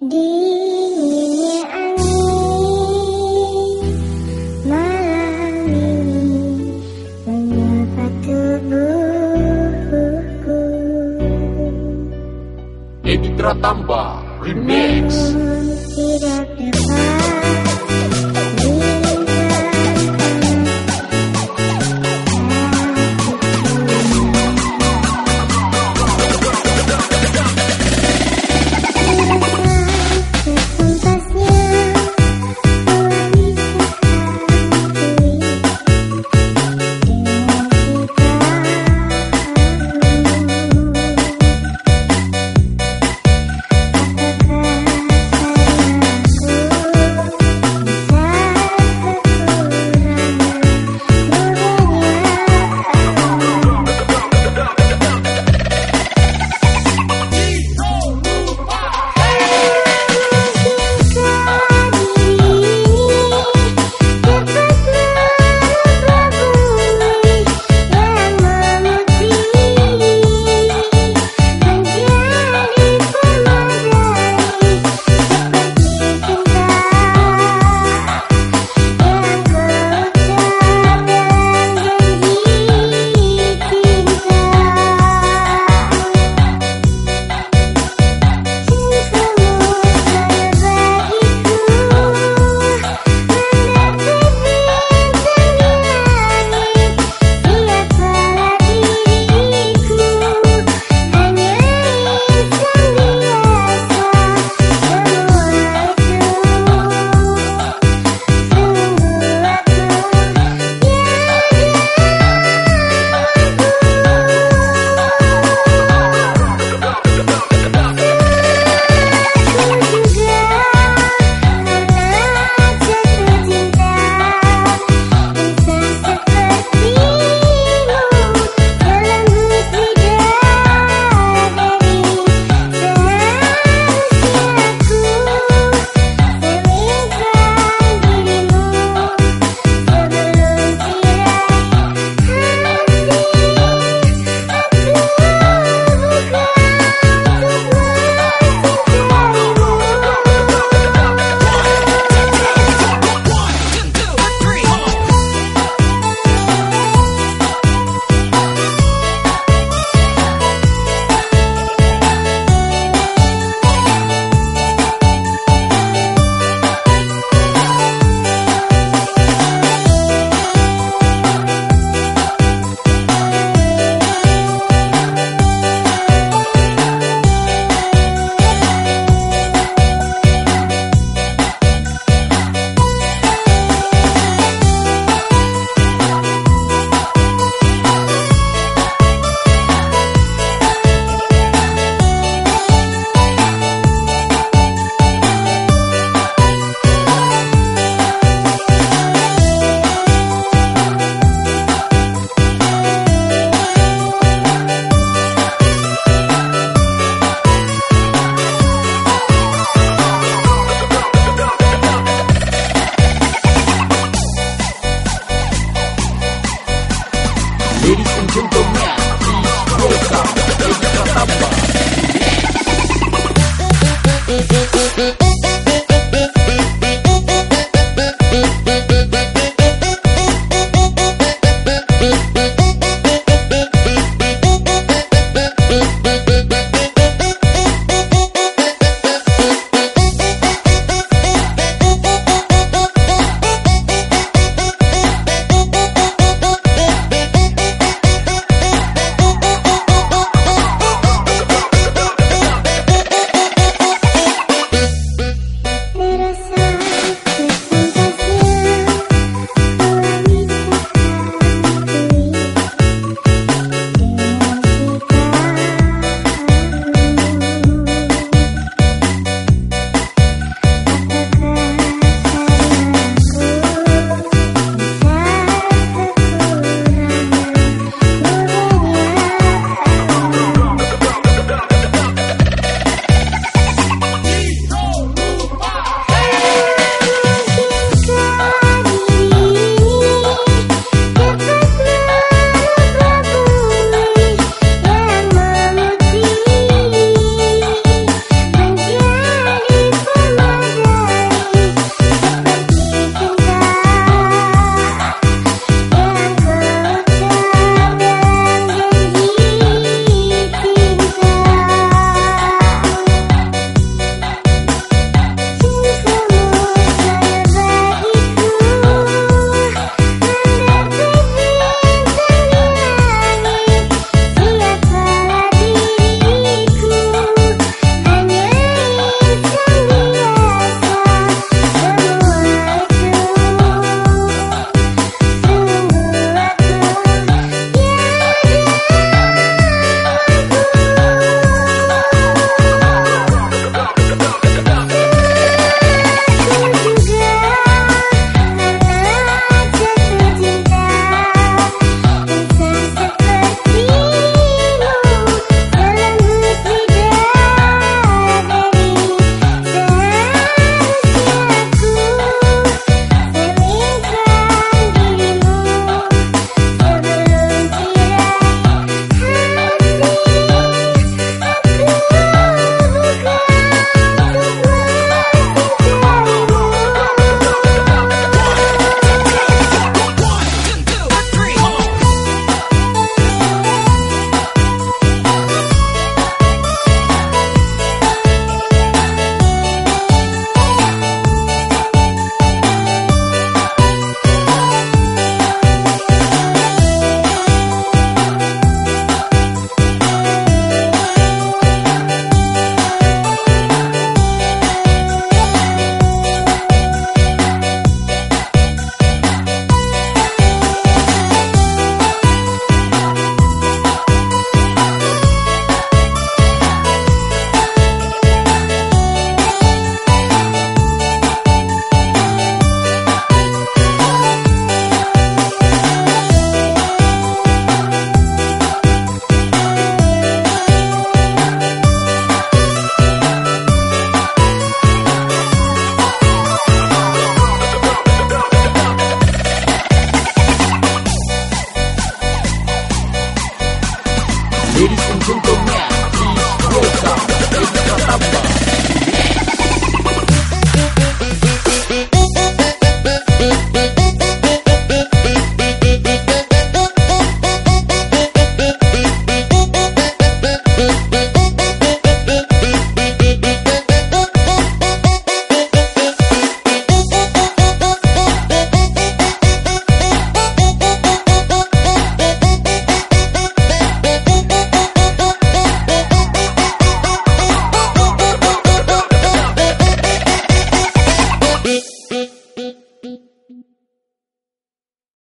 Dinginnya angin malam ini menyapa tubuhku. Editra Tambah Remix. Tidak